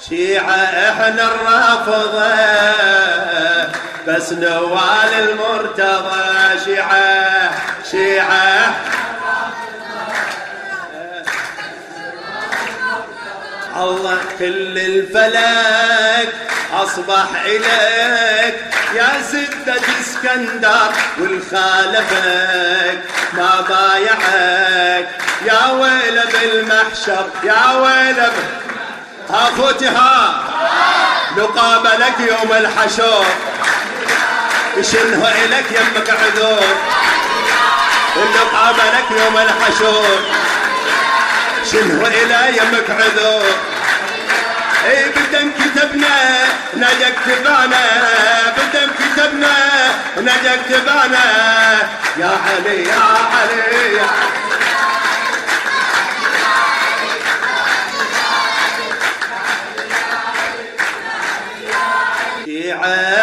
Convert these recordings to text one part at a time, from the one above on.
شيعة إحنا الرافضة بس نوال المرتضى شيعة شيعة. الله كل الفلك أصبح إليك يا سدة اسكندر والخالفك ما بايعك. يا ويل بالمحشر يا ويل اخوتي ها. نقابلك يوم الحشر. شنه إلك يمك عذور نقابلك يوم الحشر. شنه إلى يمك عذور اي بدم كتبنا نجا كتبانا بدم كتبنا نجا كتبانا يا علي يا علي يا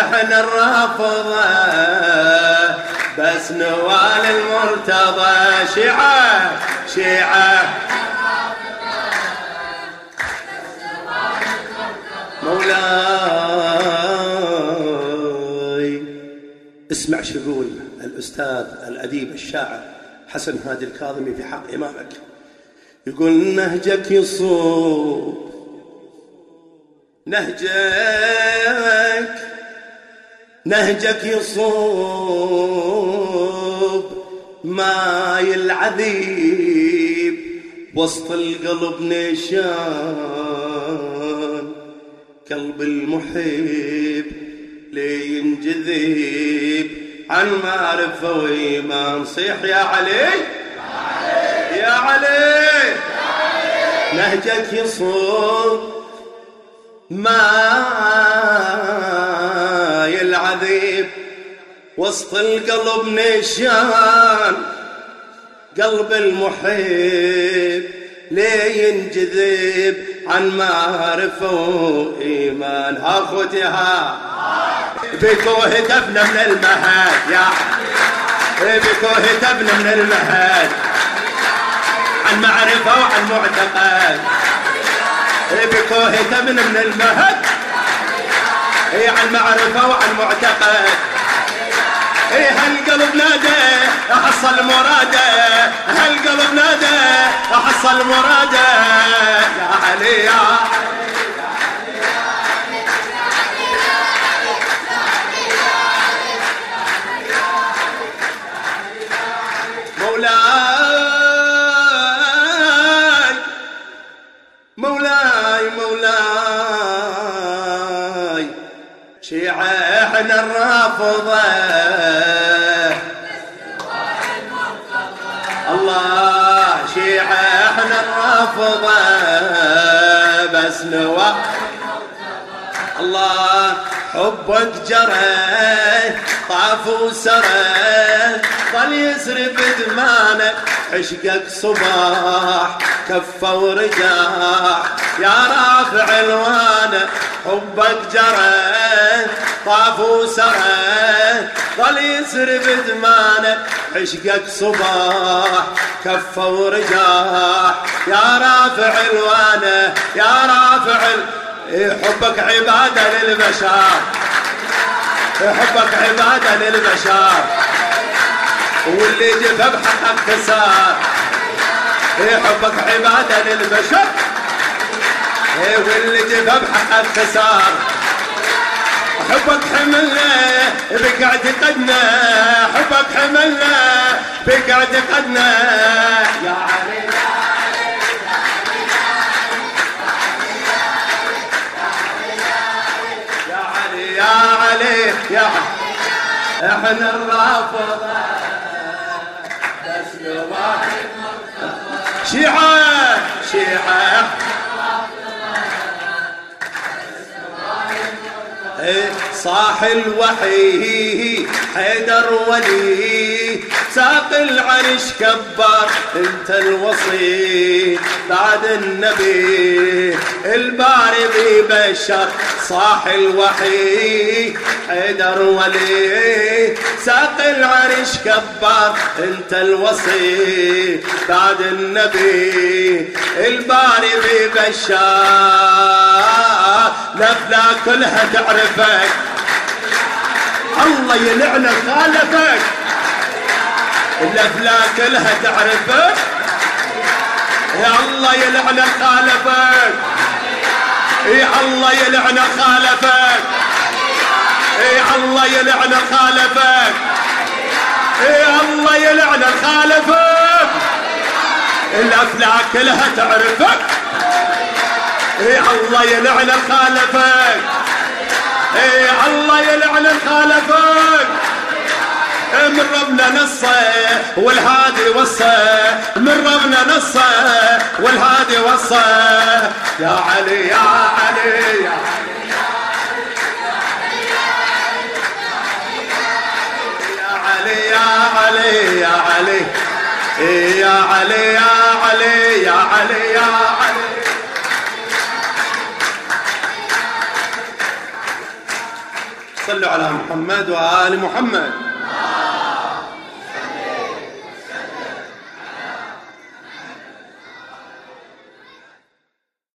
إحنا الرافضة بس نوال المرتضى شيعة شيعة. مولاي اسمع شو يقول الأستاذ الأديب الشاعر حسن هادي الكاظمي في حق إمامك. يقول نهجك يصوب نهجك نهجك يصوب ماي العذيب وسط القلب نشان قلب المحب لينجذب عن معرفة وإيمان صيح يا علي؟ يا علي! نهجك يصوب ما وسط القلب نشان قلب المحب ليه ينجذب عن معرفة وإيمان أخوتي ها. بكو هتفنا من المهاد يا. بكو هتفنا من المهاد عن معرفة وعن معتقد. بكو هتفنا من المهد. هي عن معرفة وعن معتقد. هالقلب نادى احصل مراده. هالقلب نادى احصل مراده. يا علي إحنا الرافضة. الله شيعة إحنا الرافضة. بس نوى. الله حبك جرى طاف وسرى. ظل يسرب دمانك عشقك صباح كفة ورجاح. يا رافع الوانه حبك جرى. طاف وسرى ظل يسرب دمانه عشقك صباح كفة ورجاح. يا رافع الوانه يا رافع ال... حبك عبادة للبشر. حبك عبادة للبشر. واللي جفا بحقك خسار حبك عبادة للبشر. واللي جفا بحقك خسار حبك حملنا بقعد قدنا. حبك حملنا بقعد قدنا. يا علي يا علي يا علي إحنا الرافضة. بس واحد شيعة شيعة صاح الوحي حيدر ولي. ساق العرش كبر انت الوصي. بعد النبي الباري ببشر صاح الوحي. حيدر ولي. ساق العرش كبر انت الوصي. بعد النبي الباري ببشر الافلاك كلها تعرفك. الله يلعن خالفك. الافلاك كلها تعرفك يا الله يلعن خالفك. يا الله يلعن خالفك. يا الله يلعن خالفك. يا الله يلعن خالفك. الافلاك كلها تعرفك. يا الله يلعن خالفك. إيه الله يلعن خالفك من ربنا نصه والهادي وصه. من ربنا نصه والهادي وصه. يا علي يا علي يا علي يا علي يا علي يا علي يا علي يا علي يا صلوا على محمد وآل محمد.